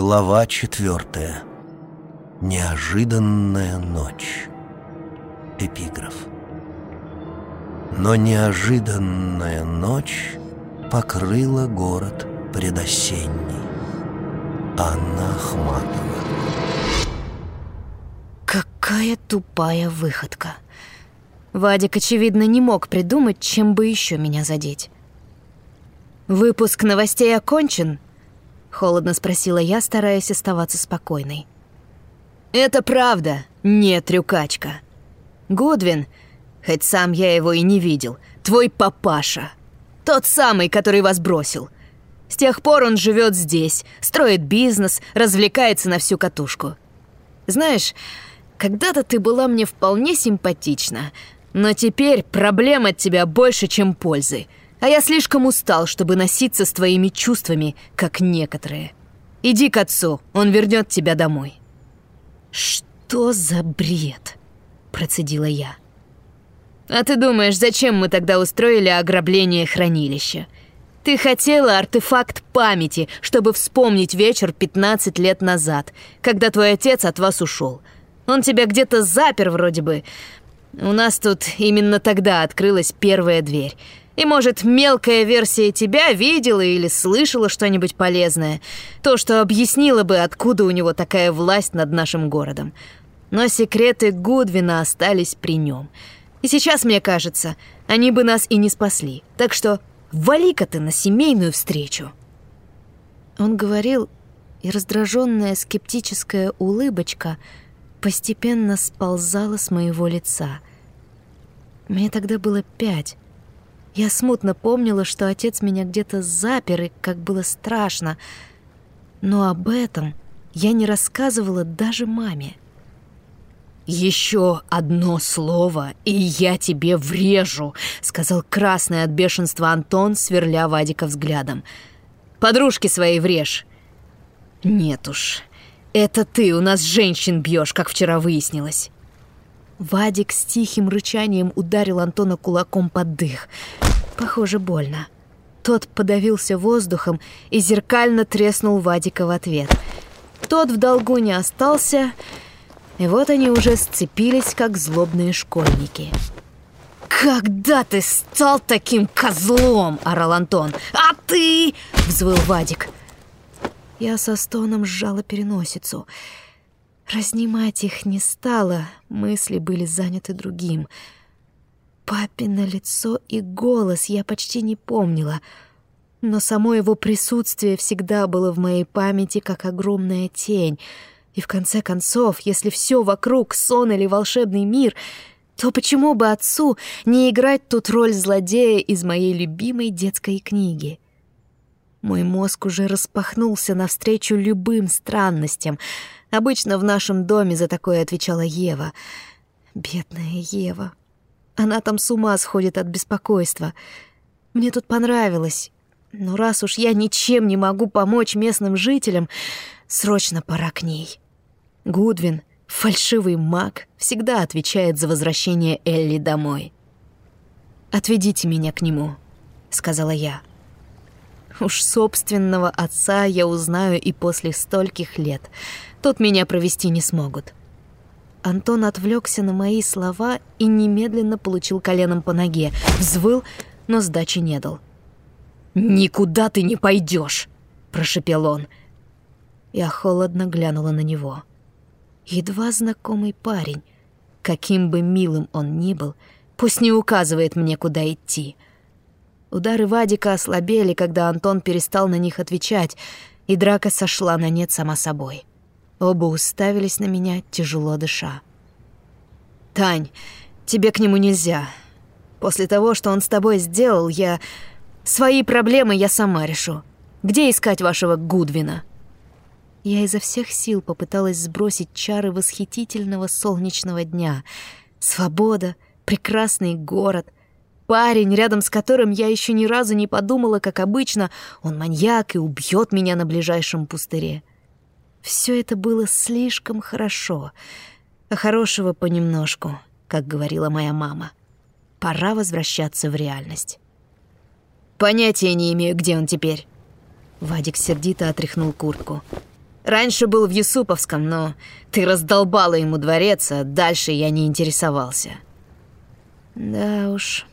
Глава четвертая. Неожиданная ночь. Эпиграф. Но неожиданная ночь покрыла город предосенний. Анна Ахматова. Какая тупая выходка. Вадик, очевидно, не мог придумать, чем бы еще меня задеть. «Выпуск новостей окончен?» — холодно спросила я, стараясь оставаться спокойной. «Это правда, не трюкачка. Гудвин, хоть сам я его и не видел, твой папаша. Тот самый, который вас бросил. С тех пор он живет здесь, строит бизнес, развлекается на всю катушку. Знаешь, когда-то ты была мне вполне симпатична, но теперь проблем от тебя больше, чем пользы. А я слишком устал, чтобы носиться с твоими чувствами, как некоторые. Иди к отцу, он вернет тебя домой». «Что за бред?» – процедила я. «А ты думаешь, зачем мы тогда устроили ограбление хранилища? Ты хотела артефакт памяти, чтобы вспомнить вечер 15 лет назад, когда твой отец от вас ушел. Он тебя где-то запер вроде бы, у нас тут именно тогда открылась первая дверь. И, может, мелкая версия тебя видела или слышала что-нибудь полезное. То, что объяснило бы, откуда у него такая власть над нашим городом. Но секреты Гудвина остались при нем. И сейчас, мне кажется, они бы нас и не спасли. Так что вали-ка ты на семейную встречу. Он говорил, и раздраженная скептическая улыбочка — постепенно сползала с моего лица. Мне тогда было пять. Я смутно помнила, что отец меня где-то запер, и как было страшно. Но об этом я не рассказывала даже маме. «Еще одно слово, и я тебе врежу», — сказал красный от бешенства Антон, сверля Вадика взглядом. «Подружки своей врежь». «Нет уж, это ты у нас женщин бьешь, как вчера выяснилось. Вадик с тихим рычанием ударил Антона кулаком под дых. Похоже, больно. Тот подавился воздухом и зеркально треснул Вадика в ответ. Тот в долгу не остался, и вот они уже сцепились, как злобные школьники. «Когда ты стал таким козлом?» – орал Антон. «А ты?» – взвыл Вадик. Я со стоном сжала переносицу. Разнимать их не стала, мысли были заняты другим. Папино лицо и голос я почти не помнила, но само его присутствие всегда было в моей памяти как огромная тень. И в конце концов, если все вокруг сон или волшебный мир, то почему бы отцу не играть тут роль злодея из моей любимой детской книги? Мой мозг уже распахнулся навстречу любым странностям. Обычно в нашем доме за такое отвечала Ева. Бедная Ева. Она там с ума сходит от беспокойства. Мне тут понравилось. Но раз уж я ничем не могу помочь местным жителям, срочно пора к ней. Гудвин, фальшивый маг, всегда отвечает за возвращение Элли домой. «Отведите меня к нему», — сказала я. Уж собственного отца я узнаю и после стольких лет. Тут меня провести не смогут. Антон отвлекся на мои слова и немедленно получил коленом по ноге. Взвыл, но сдачи не дал. «Никуда ты не пойдешь!» – прошепел он. Я холодно глянула на него. Едва знакомый парень, каким бы милым он ни был, пусть не указывает мне, куда идти – Удары Вадика ослабели, когда Антон перестал на них отвечать, и драка сошла на нет сама собой. Оба уставились на меня, тяжело дыша. «Тань, тебе к нему нельзя. После того, что он с тобой сделал, я... Свои проблемы я сама решу. Где искать вашего Гудвина?» Я изо всех сил попыталась сбросить чары восхитительного солнечного дня. Свобода, прекрасный город — Парень, рядом с которым я еще ни разу не подумала, как обычно, он маньяк и убьет меня на ближайшем пустыре. Все это было слишком хорошо, а хорошего понемножку, как говорила моя мама. Пора возвращаться в реальность. Понятия не имею, где он теперь. Вадик сердито отряхнул куртку. Раньше был в Юсуповском, но ты раздолбала ему дворец, а дальше я не интересовался». Да уж,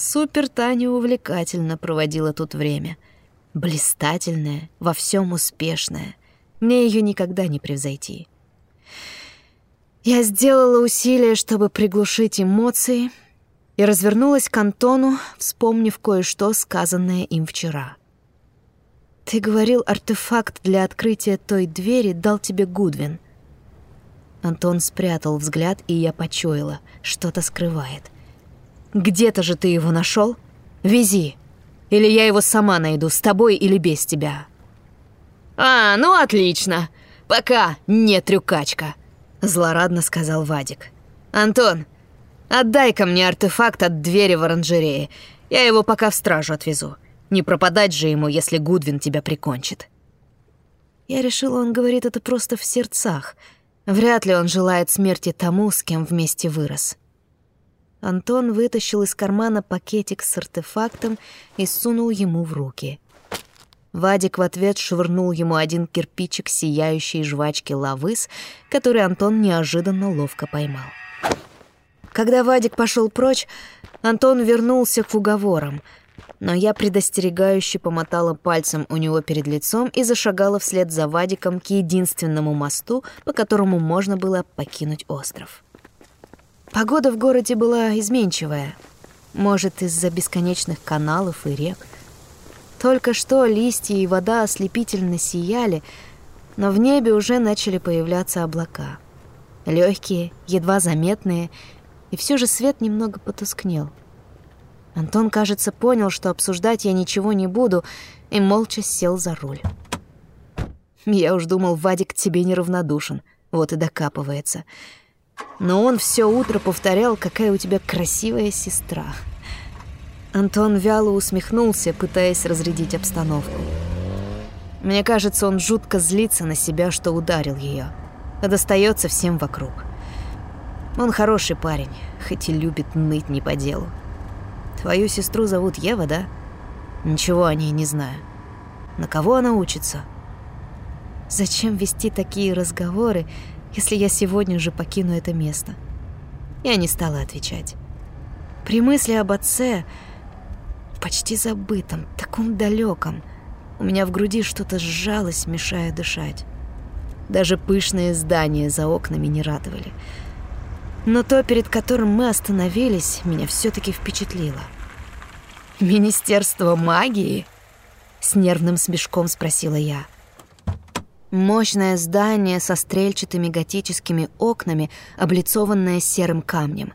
супер Таня увлекательно проводила тут время. Блистательная, во всем успешная. Мне ее никогда не превзойти. Я сделала усилие, чтобы приглушить эмоции, и развернулась к Антону, вспомнив кое-что, сказанное им вчера. «Ты говорил, артефакт для открытия той двери дал тебе Гудвин». Антон спрятал взгляд, и я почуяла, что-то скрывает. «Где-то же ты его нашел? Вези, или я его сама найду, с тобой или без тебя». «А, ну отлично! Пока, не трюкачка!» Злорадно сказал Вадик. «Антон, отдай-ка мне артефакт от двери в оранжерее. Я его пока в стражу отвезу. Не пропадать же ему, если Гудвин тебя прикончит». Я решила, он говорит это просто в сердцах. Вряд ли он желает смерти тому, с кем вместе вырос. Антон вытащил из кармана пакетик с артефактом и сунул ему в руки. Вадик в ответ швырнул ему один кирпичик сияющей жвачки лавыс, который Антон неожиданно ловко поймал. Когда Вадик пошел прочь, Антон вернулся к уговорам, но я предостерегающе помотала пальцем у него перед лицом и зашагала вслед за Вадиком к единственному мосту, по которому можно было покинуть остров. Погода в городе была изменчивая, может, из-за бесконечных каналов и рек — только что листья и вода ослепительно сияли, но в небе уже начали появляться облака. Легкие, едва заметные, и все же свет немного потускнел. Антон, кажется, понял, что обсуждать я ничего не буду, и молча сел за руль. Я уж думал, Вадик к тебе неравнодушен, вот и докапывается. Но он все утро повторял, какая у тебя красивая сестра — Антон вяло усмехнулся, пытаясь разрядить обстановку. Мне кажется, он жутко злится на себя, что ударил ее, а достается всем вокруг. Он хороший парень, хоть и любит ныть не по делу. Твою сестру зовут Ева, да? Ничего о ней не знаю. На кого она учится? Зачем вести такие разговоры, если я сегодня же покину это место? Я не стала отвечать. При мысли об отце почти забытом, таком далеком. У меня в груди что-то сжалось, мешая дышать. Даже пышные здания за окнами не радовали. Но то, перед которым мы остановились, меня все-таки впечатлило. «Министерство магии?» — с нервным смешком спросила я. Мощное здание со стрельчатыми готическими окнами, облицованное серым камнем.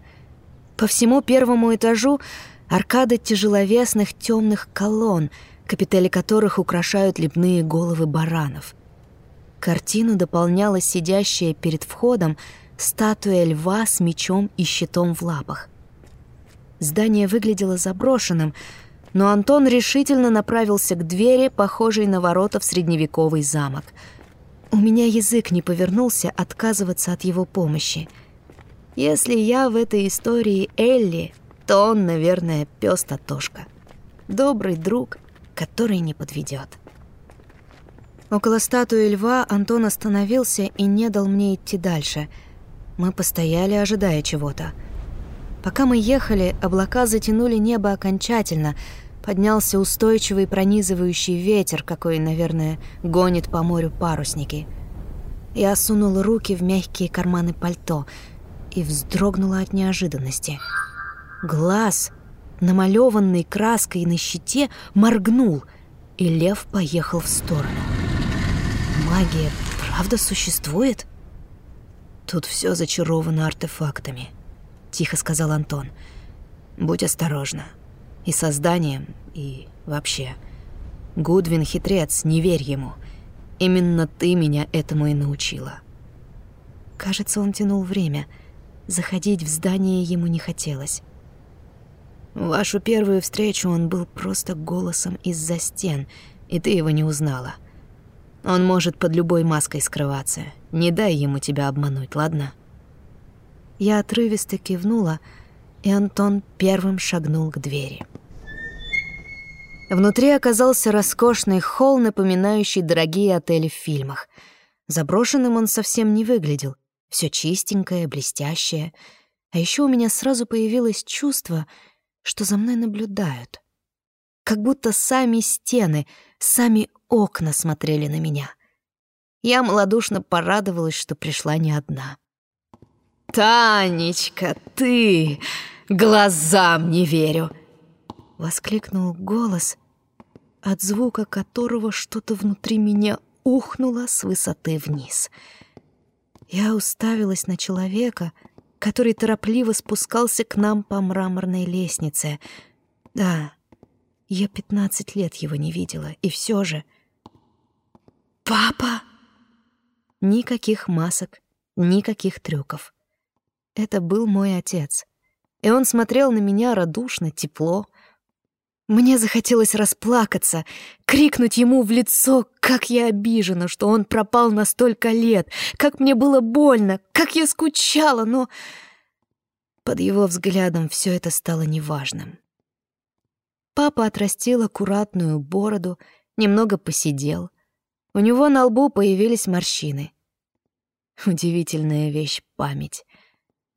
По всему первому этажу Аркада тяжеловесных темных колонн, капители которых украшают лепные головы баранов. Картину дополняла сидящая перед входом статуя льва с мечом и щитом в лапах. Здание выглядело заброшенным, но Антон решительно направился к двери, похожей на ворота в средневековый замок. У меня язык не повернулся отказываться от его помощи. Если я в этой истории Элли, то он, наверное, пес Татошка. Добрый друг, который не подведет. Около статуи льва Антон остановился и не дал мне идти дальше. Мы постояли, ожидая чего-то. Пока мы ехали, облака затянули небо окончательно. Поднялся устойчивый пронизывающий ветер, какой, наверное, гонит по морю парусники. Я сунула руки в мягкие карманы пальто и вздрогнула от неожиданности — Глаз, намалеванный краской на щите, моргнул, и лев поехал в сторону. Магия правда существует? Тут все зачаровано артефактами, тихо сказал Антон. Будь осторожна. И созданием, и вообще. Гудвин хитрец, не верь ему. Именно ты меня этому и научила. Кажется, он тянул время. Заходить в здание ему не хотелось. Вашу первую встречу он был просто голосом из-за стен, и ты его не узнала. Он может под любой маской скрываться. Не дай ему тебя обмануть, ладно? Я отрывисто кивнула, и Антон первым шагнул к двери. Внутри оказался роскошный холл, напоминающий дорогие отели в фильмах. Заброшенным он совсем не выглядел. Все чистенькое, блестящее. А еще у меня сразу появилось чувство, что за мной наблюдают. Как будто сами стены, сами окна смотрели на меня. Я малодушно порадовалась, что пришла не одна. «Танечка, ты! Глазам не верю!» — воскликнул голос, от звука которого что-то внутри меня ухнуло с высоты вниз. Я уставилась на человека, который торопливо спускался к нам по мраморной лестнице. Да, я пятнадцать лет его не видела, и все же... «Папа!» Никаких масок, никаких трюков. Это был мой отец. И он смотрел на меня радушно, тепло. Мне захотелось расплакаться, крикнуть ему в лицо, как я обижена, что он пропал на столько лет, как мне было больно, как я скучала, но... Под его взглядом все это стало неважным. Папа отрастил аккуратную бороду, немного посидел. У него на лбу появились морщины. Удивительная вещь — память.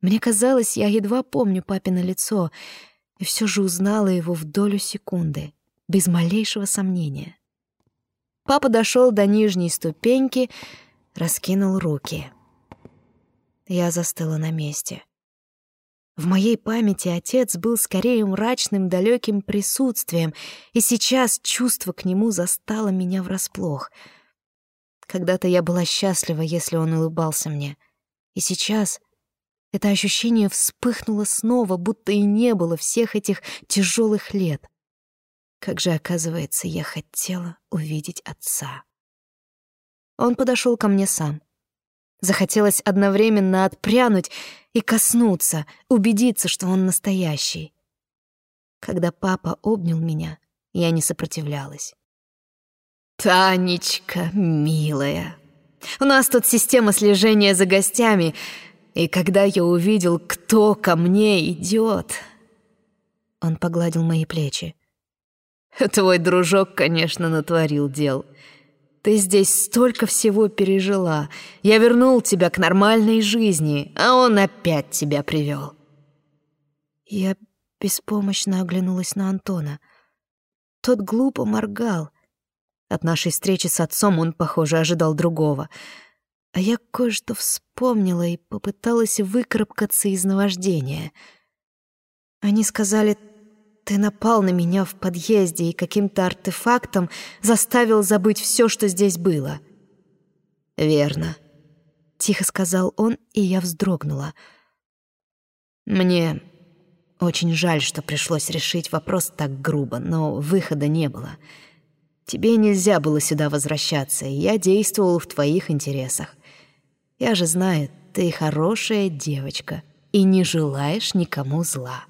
Мне казалось, я едва помню папино лицо, и все же узнала его в долю секунды, без малейшего сомнения. Папа дошел до нижней ступеньки, раскинул руки. Я застыла на месте. В моей памяти отец был скорее мрачным, далеким присутствием, и сейчас чувство к нему застало меня врасплох — когда-то я была счастлива, если он улыбался мне. И сейчас это ощущение вспыхнуло снова, будто и не было всех этих тяжелых лет. Как же, оказывается, я хотела увидеть отца. Он подошел ко мне сам. Захотелось одновременно отпрянуть и коснуться, убедиться, что он настоящий. Когда папа обнял меня, я не сопротивлялась. «Танечка, милая, у нас тут система слежения за гостями, и когда я увидел, кто ко мне идет...» Он погладил мои плечи. «Твой дружок, конечно, натворил дел. Ты здесь столько всего пережила. Я вернул тебя к нормальной жизни, а он опять тебя привел. Я беспомощно оглянулась на Антона. Тот глупо моргал — от нашей встречи с отцом он, похоже, ожидал другого. А я кое-что вспомнила и попыталась выкарабкаться из наваждения. Они сказали, ты напал на меня в подъезде и каким-то артефактом заставил забыть все, что здесь было. «Верно», — тихо сказал он, и я вздрогнула. «Мне очень жаль, что пришлось решить вопрос так грубо, но выхода не было». Тебе нельзя было сюда возвращаться, и я действовал в твоих интересах. Я же знаю, ты хорошая девочка и не желаешь никому зла.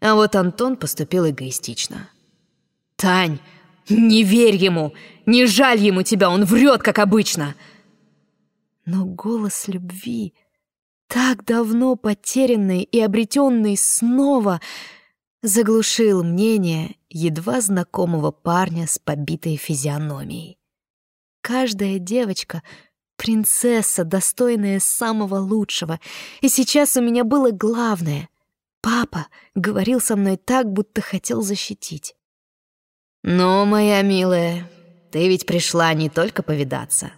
А вот Антон поступил эгоистично. Тань, не верь ему! Не жаль ему тебя, он врет, как обычно!» Но голос любви, так давно потерянный и обретенный снова, заглушил мнение едва знакомого парня с побитой физиономией. Каждая девочка — принцесса, достойная самого лучшего, и сейчас у меня было главное. Папа говорил со мной так, будто хотел защитить. «Ну, моя милая, ты ведь пришла не только повидаться.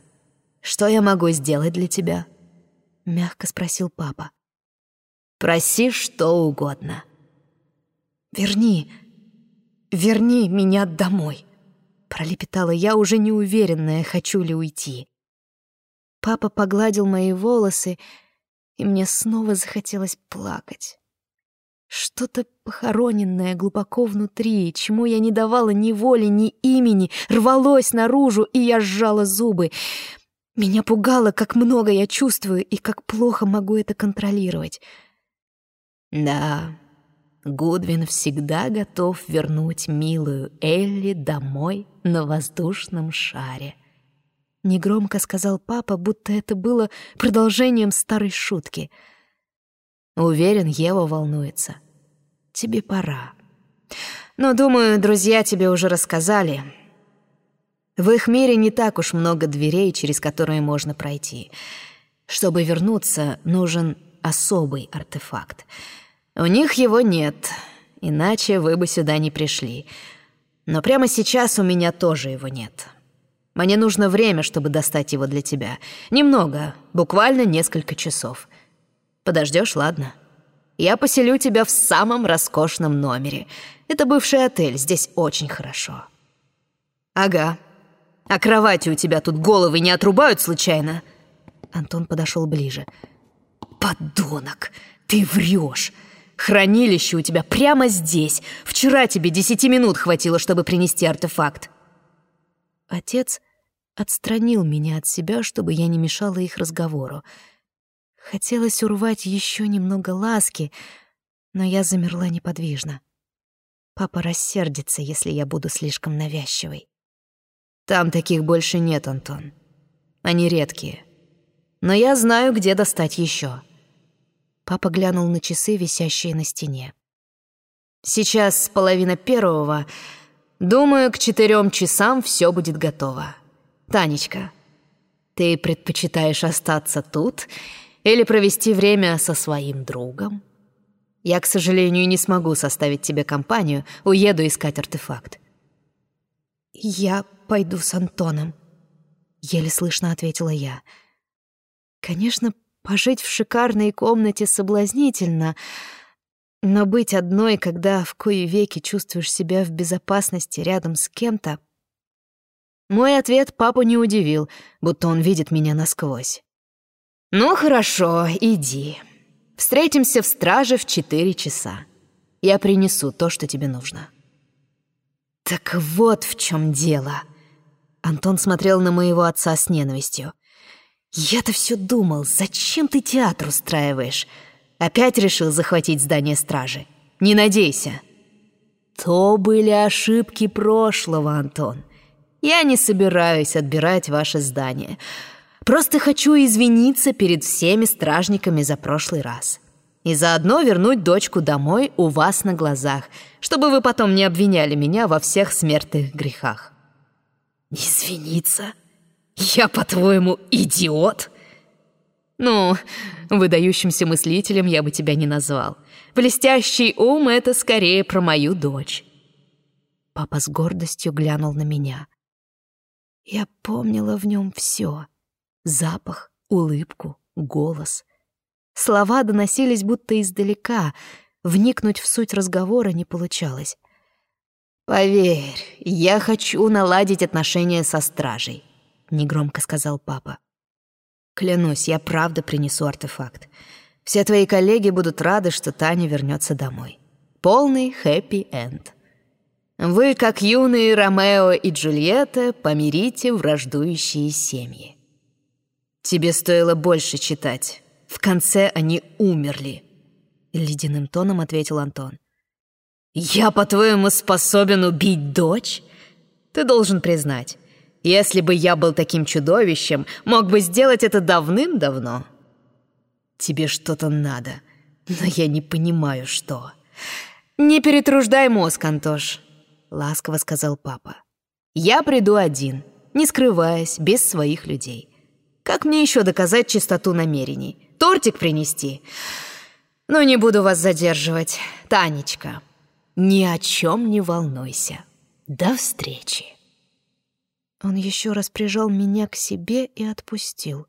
Что я могу сделать для тебя?» — мягко спросил папа. «Проси что угодно». «Верни, верни меня домой!» Пролепетала я, уже неуверенная, хочу ли уйти. Папа погладил мои волосы, и мне снова захотелось плакать. Что-то похороненное глубоко внутри, чему я не давала ни воли, ни имени, рвалось наружу, и я сжала зубы. Меня пугало, как много я чувствую и как плохо могу это контролировать. «Да, Гудвин всегда готов вернуть милую Элли домой на воздушном шаре. Негромко сказал папа, будто это было продолжением старой шутки. Уверен, Ева волнуется. Тебе пора. Но, думаю, друзья тебе уже рассказали. В их мире не так уж много дверей, через которые можно пройти. Чтобы вернуться, нужен особый артефакт. У них его нет, иначе вы бы сюда не пришли. Но прямо сейчас у меня тоже его нет. Мне нужно время, чтобы достать его для тебя. Немного, буквально несколько часов. Подождешь, ладно? Я поселю тебя в самом роскошном номере. Это бывший отель, здесь очень хорошо. Ага. А кровати у тебя тут головы не отрубают случайно? Антон подошел ближе. Подонок, ты врешь. Хранилище у тебя прямо здесь. Вчера тебе десяти минут хватило, чтобы принести артефакт. Отец отстранил меня от себя, чтобы я не мешала их разговору. Хотелось урвать еще немного ласки, но я замерла неподвижно. Папа рассердится, если я буду слишком навязчивой. Там таких больше нет, Антон. Они редкие. Но я знаю, где достать еще. Папа глянул на часы, висящие на стене. Сейчас половина первого. Думаю, к четырем часам все будет готово. Танечка, ты предпочитаешь остаться тут или провести время со своим другом? Я, к сожалению, не смогу составить тебе компанию, уеду искать артефакт. Я пойду с Антоном, еле слышно ответила я. Конечно, пожить в шикарной комнате соблазнительно, но быть одной, когда в кои веки чувствуешь себя в безопасности рядом с кем-то, мой ответ папу не удивил, будто он видит меня насквозь. «Ну хорошо, иди. Встретимся в страже в четыре часа. Я принесу то, что тебе нужно». «Так вот в чем дело». Антон смотрел на моего отца с ненавистью. «Я-то все думал, зачем ты театр устраиваешь? Опять решил захватить здание стражи? Не надейся». «То были ошибки прошлого, Антон. Я не собираюсь отбирать ваше здание. Просто хочу извиниться перед всеми стражниками за прошлый раз. И заодно вернуть дочку домой у вас на глазах, чтобы вы потом не обвиняли меня во всех смертных грехах. Извиниться? Я, по-твоему, идиот? Ну, выдающимся мыслителем я бы тебя не назвал. Блестящий ум — это скорее про мою дочь. Папа с гордостью глянул на меня. Я помнила в нем все: Запах, улыбку, голос. Слова доносились будто издалека. Вникнуть в суть разговора не получалось. «Поверь, я хочу наладить отношения со стражей», — негромко сказал папа. «Клянусь, я правда принесу артефакт. Все твои коллеги будут рады, что Таня вернется домой. Полный хэппи-энд». Вы, как юные Ромео и Джульетта, помирите враждующие семьи. Тебе стоило больше читать. В конце они умерли. Ледяным тоном ответил Антон. Я, по-твоему, способен убить дочь? Ты должен признать, если бы я был таким чудовищем, мог бы сделать это давным-давно. Тебе что-то надо, но я не понимаю, что. Не перетруждай мозг, Антош. — ласково сказал папа. «Я приду один, не скрываясь, без своих людей. Как мне еще доказать чистоту намерений? Тортик принести? Но не буду вас задерживать. Танечка, ни о чем не волнуйся. До встречи». Он еще раз прижал меня к себе и отпустил.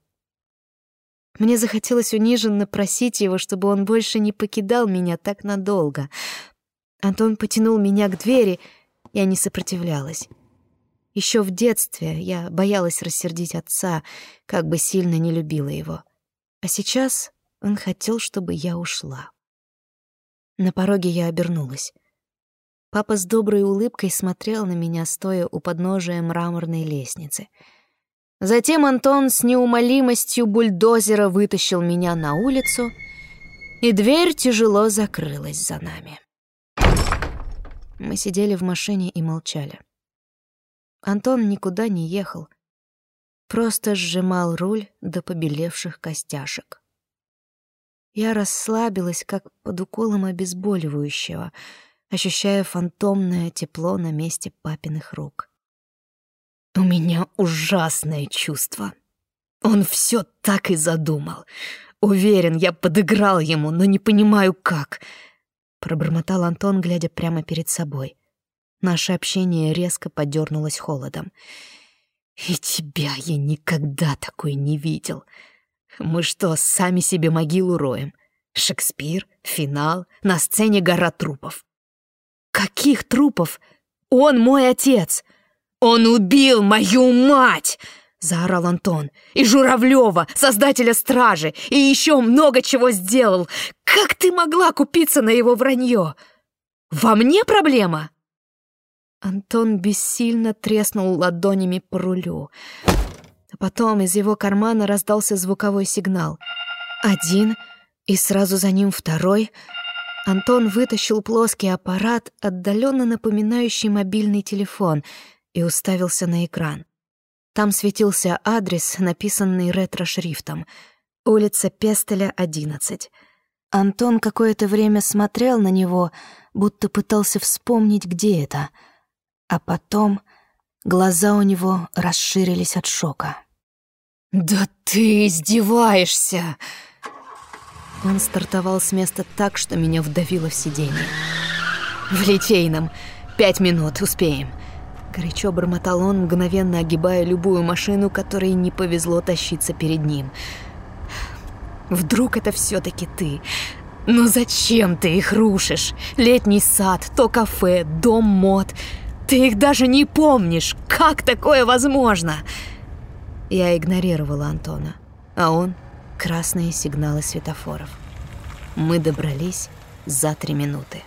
Мне захотелось униженно просить его, чтобы он больше не покидал меня так надолго. Антон потянул меня к двери — я не сопротивлялась. Еще в детстве я боялась рассердить отца, как бы сильно не любила его. А сейчас он хотел, чтобы я ушла. На пороге я обернулась. Папа с доброй улыбкой смотрел на меня, стоя у подножия мраморной лестницы. Затем Антон с неумолимостью бульдозера вытащил меня на улицу, и дверь тяжело закрылась за нами. Мы сидели в машине и молчали. Антон никуда не ехал. Просто сжимал руль до побелевших костяшек. Я расслабилась, как под уколом обезболивающего, ощущая фантомное тепло на месте папиных рук. У меня ужасное чувство. Он все так и задумал. Уверен, я подыграл ему, но не понимаю, как. Пробормотал Антон, глядя прямо перед собой. Наше общение резко подернулось холодом. И тебя я никогда такой не видел. Мы что, сами себе могилу роем? Шекспир, финал, на сцене гора трупов. Каких трупов? Он мой отец. Он убил мою мать! Заорал Антон. И Журавлева, создателя стражи, и еще много чего сделал. Как ты могла купиться на его вранье? Во мне проблема? Антон бессильно треснул ладонями по рулю. А потом из его кармана раздался звуковой сигнал. Один, и сразу за ним второй. Антон вытащил плоский аппарат, отдаленно напоминающий мобильный телефон, и уставился на экран. Там светился адрес, написанный ретро-шрифтом. Улица Пестеля, 11. Антон какое-то время смотрел на него, будто пытался вспомнить, где это — а потом глаза у него расширились от шока. «Да ты издеваешься!» Он стартовал с места так, что меня вдавило в сиденье. «В Литейном. Пять минут, успеем». Горячо бормотал он, мгновенно огибая любую машину, которой не повезло тащиться перед ним. «Вдруг это все таки ты? Но зачем ты их рушишь? Летний сад, то кафе, дом мод. Ты их даже не помнишь! Как такое возможно?» Я игнорировала Антона, а он — красные сигналы светофоров. Мы добрались за три минуты.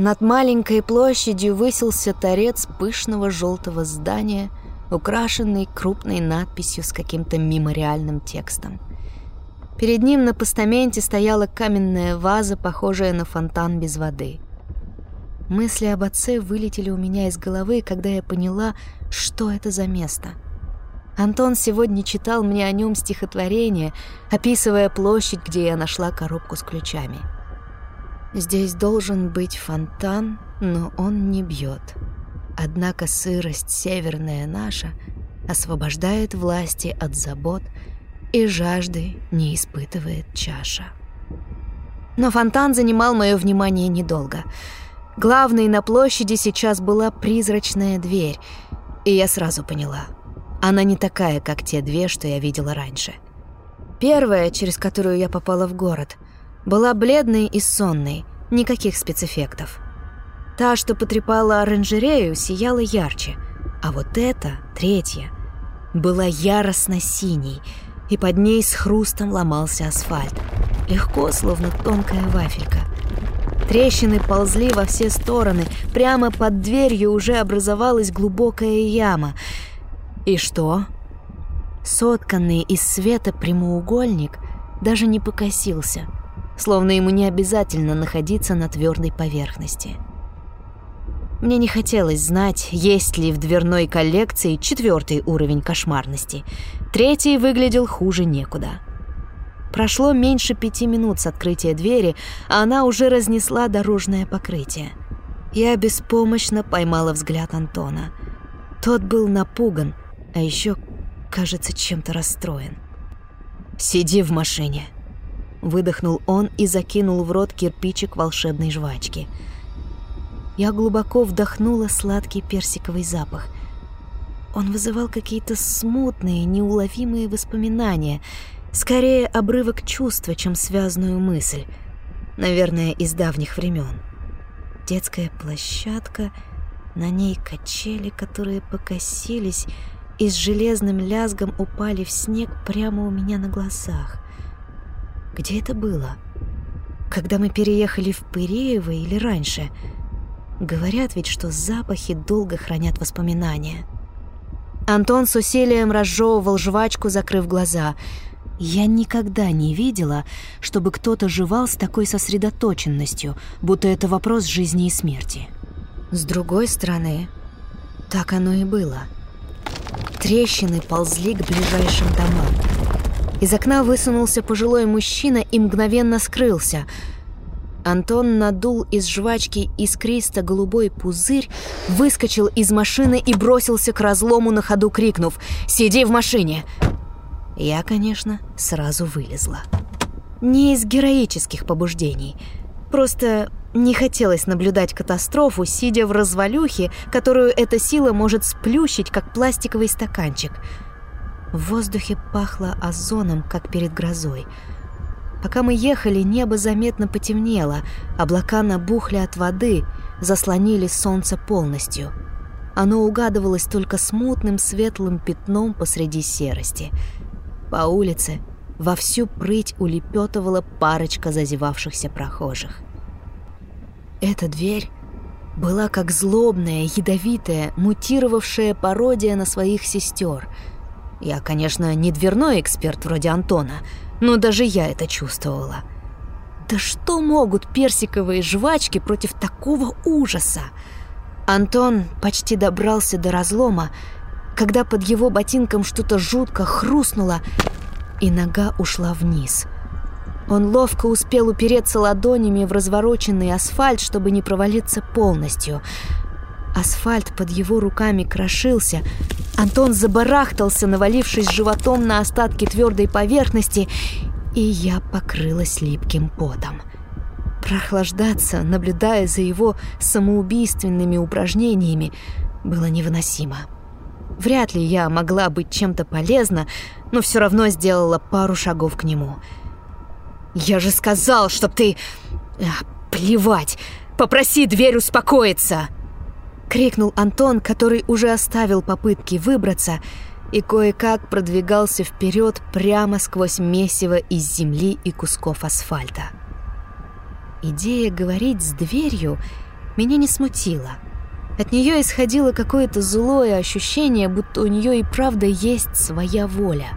Над маленькой площадью высился торец пышного желтого здания, украшенный крупной надписью с каким-то мемориальным текстом. Перед ним на постаменте стояла каменная ваза, похожая на фонтан без воды — Мысли об отце вылетели у меня из головы, когда я поняла, что это за место. Антон сегодня читал мне о нем стихотворение, описывая площадь, где я нашла коробку с ключами. Здесь должен быть фонтан, но он не бьет. Однако сырость северная наша освобождает власти от забот, и жажды не испытывает чаша. Но фонтан занимал мое внимание недолго — Главной на площади сейчас была призрачная дверь, и я сразу поняла. Она не такая, как те две, что я видела раньше. Первая, через которую я попала в город, была бледной и сонной, никаких спецэффектов. Та, что потрепала оранжерею, сияла ярче, а вот эта, третья, была яростно синей, и под ней с хрустом ломался асфальт. Легко, словно тонкая вафелька — Трещины ползли во все стороны. Прямо под дверью уже образовалась глубокая яма. И что? Сотканный из света прямоугольник даже не покосился, словно ему не обязательно находиться на твердой поверхности. Мне не хотелось знать, есть ли в дверной коллекции четвертый уровень кошмарности. Третий выглядел хуже некуда. Прошло меньше пяти минут с открытия двери, а она уже разнесла дорожное покрытие. Я беспомощно поймала взгляд Антона. Тот был напуган, а еще, кажется, чем-то расстроен. «Сиди в машине», — выдохнул он и закинул в рот кирпичик волшебной жвачки. Я глубоко вдохнула сладкий персиковый запах. Он вызывал какие-то смутные, неуловимые воспоминания — Скорее обрывок чувства, чем связанную мысль. Наверное, из давних времен. Детская площадка, на ней качели, которые покосились и с железным лязгом упали в снег прямо у меня на глазах. Где это было? Когда мы переехали в Пыреево или раньше? Говорят ведь, что запахи долго хранят воспоминания. Антон с усилием разжевывал жвачку, закрыв глаза — я никогда не видела, чтобы кто-то жевал с такой сосредоточенностью, будто это вопрос жизни и смерти. С другой стороны, так оно и было. Трещины ползли к ближайшим домам. Из окна высунулся пожилой мужчина и мгновенно скрылся. Антон надул из жвачки искристо-голубой пузырь, выскочил из машины и бросился к разлому на ходу, крикнув «Сиди в машине!». Я, конечно, сразу вылезла. Не из героических побуждений. Просто не хотелось наблюдать катастрофу, сидя в развалюхе, которую эта сила может сплющить, как пластиковый стаканчик. В воздухе пахло озоном, как перед грозой – Пока мы ехали, небо заметно потемнело, облака набухли от воды, заслонили солнце полностью. Оно угадывалось только смутным светлым пятном посреди серости. По улице во всю прыть улепетывала парочка зазевавшихся прохожих. Эта дверь была как злобная, ядовитая, мутировавшая пародия на своих сестер. Я, конечно, не дверной эксперт вроде Антона — но даже я это чувствовала. Да что могут персиковые жвачки против такого ужаса? Антон почти добрался до разлома, когда под его ботинком что-то жутко хрустнуло, и нога ушла вниз. Он ловко успел упереться ладонями в развороченный асфальт, чтобы не провалиться полностью. Асфальт под его руками крошился, Антон забарахтался, навалившись животом на остатки твердой поверхности, и я покрылась липким потом. Прохлаждаться, наблюдая за его самоубийственными упражнениями, было невыносимо. Вряд ли я могла быть чем-то полезна, но все равно сделала пару шагов к нему. «Я же сказал, чтоб ты... А, плевать! Попроси дверь успокоиться!» Крикнул Антон, который уже оставил попытки выбраться и кое-как продвигался вперед прямо сквозь месиво из земли и кусков асфальта. Идея говорить с дверью меня не смутила. От нее исходило какое-то злое ощущение, будто у нее и правда есть своя воля.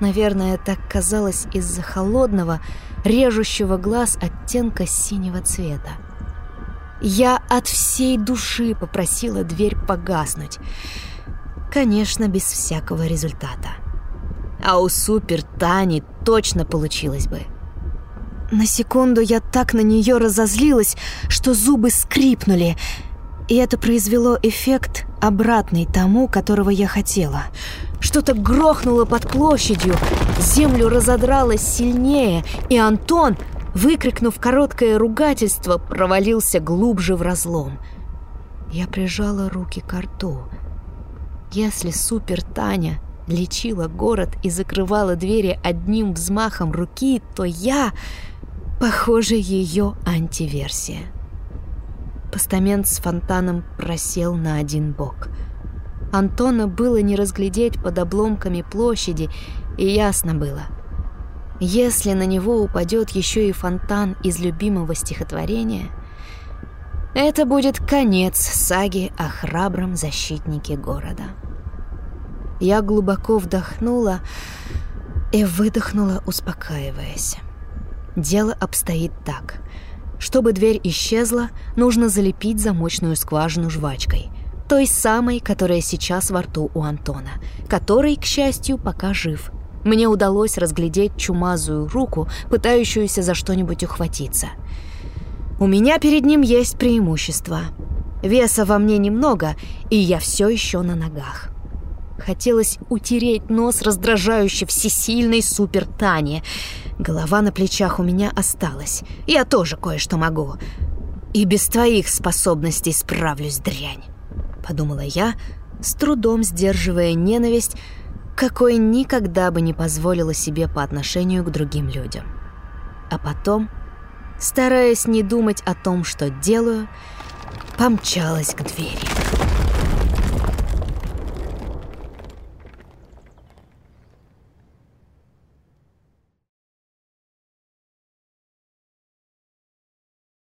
Наверное, так казалось из-за холодного, режущего глаз оттенка синего цвета. Я от всей души попросила дверь погаснуть. Конечно, без всякого результата. А у Супер Тани точно получилось бы. На секунду я так на нее разозлилась, что зубы скрипнули, и это произвело эффект обратный тому, которого я хотела. Что-то грохнуло под площадью, землю разодралось сильнее, и Антон выкрикнув короткое ругательство, провалился глубже в разлом. Я прижала руки к рту. Если Супер Таня лечила город и закрывала двери одним взмахом руки, то я, похоже, ее антиверсия. Постамент с фонтаном просел на один бок. Антона было не разглядеть под обломками площади, и ясно было — если на него упадет еще и фонтан из любимого стихотворения, это будет конец саги о храбром защитнике города. Я глубоко вдохнула и выдохнула, успокаиваясь. Дело обстоит так. Чтобы дверь исчезла, нужно залепить замочную скважину жвачкой. Той самой, которая сейчас во рту у Антона. Который, к счастью, пока жив – мне удалось разглядеть чумазую руку, пытающуюся за что-нибудь ухватиться. У меня перед ним есть преимущество. Веса во мне немного, и я все еще на ногах. Хотелось утереть нос раздражающе всесильной супер Тане. Голова на плечах у меня осталась. Я тоже кое-что могу. И без твоих способностей справлюсь, дрянь. Подумала я, с трудом сдерживая ненависть, какой никогда бы не позволила себе по отношению к другим людям. А потом, стараясь не думать о том, что делаю, помчалась к двери.